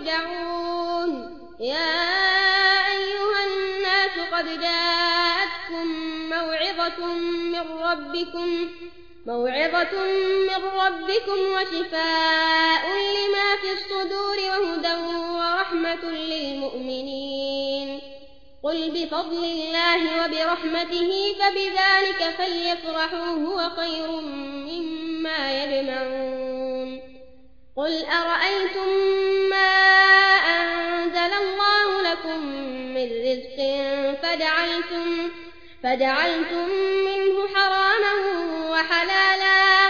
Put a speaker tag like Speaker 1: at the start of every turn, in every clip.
Speaker 1: ترجعون يا أيها الناس قد جاءتكم موعظة من ربكم موعظة من ربكم وشفاء لما في الصدور وهدى ورحمة للمؤمنين. قل بفضل الله وبرحمته فبذلك فليفرحوا هو خير مما يجمعون. قل أرأيتم فجعلتم, فجعلتم منه حراما وحلالا.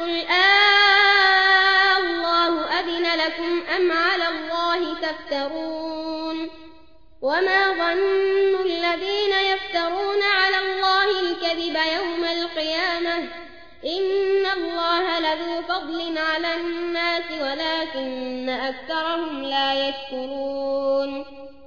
Speaker 1: قل آه الله أذن لكم أم على الله تفترون؟ وما ظن الذين يفترون على الله الكذب يوم القيامة؟ إن الله لذو فضل على الناس ولكن أكثرهم لا يشكرون.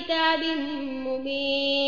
Speaker 1: كتاب مبين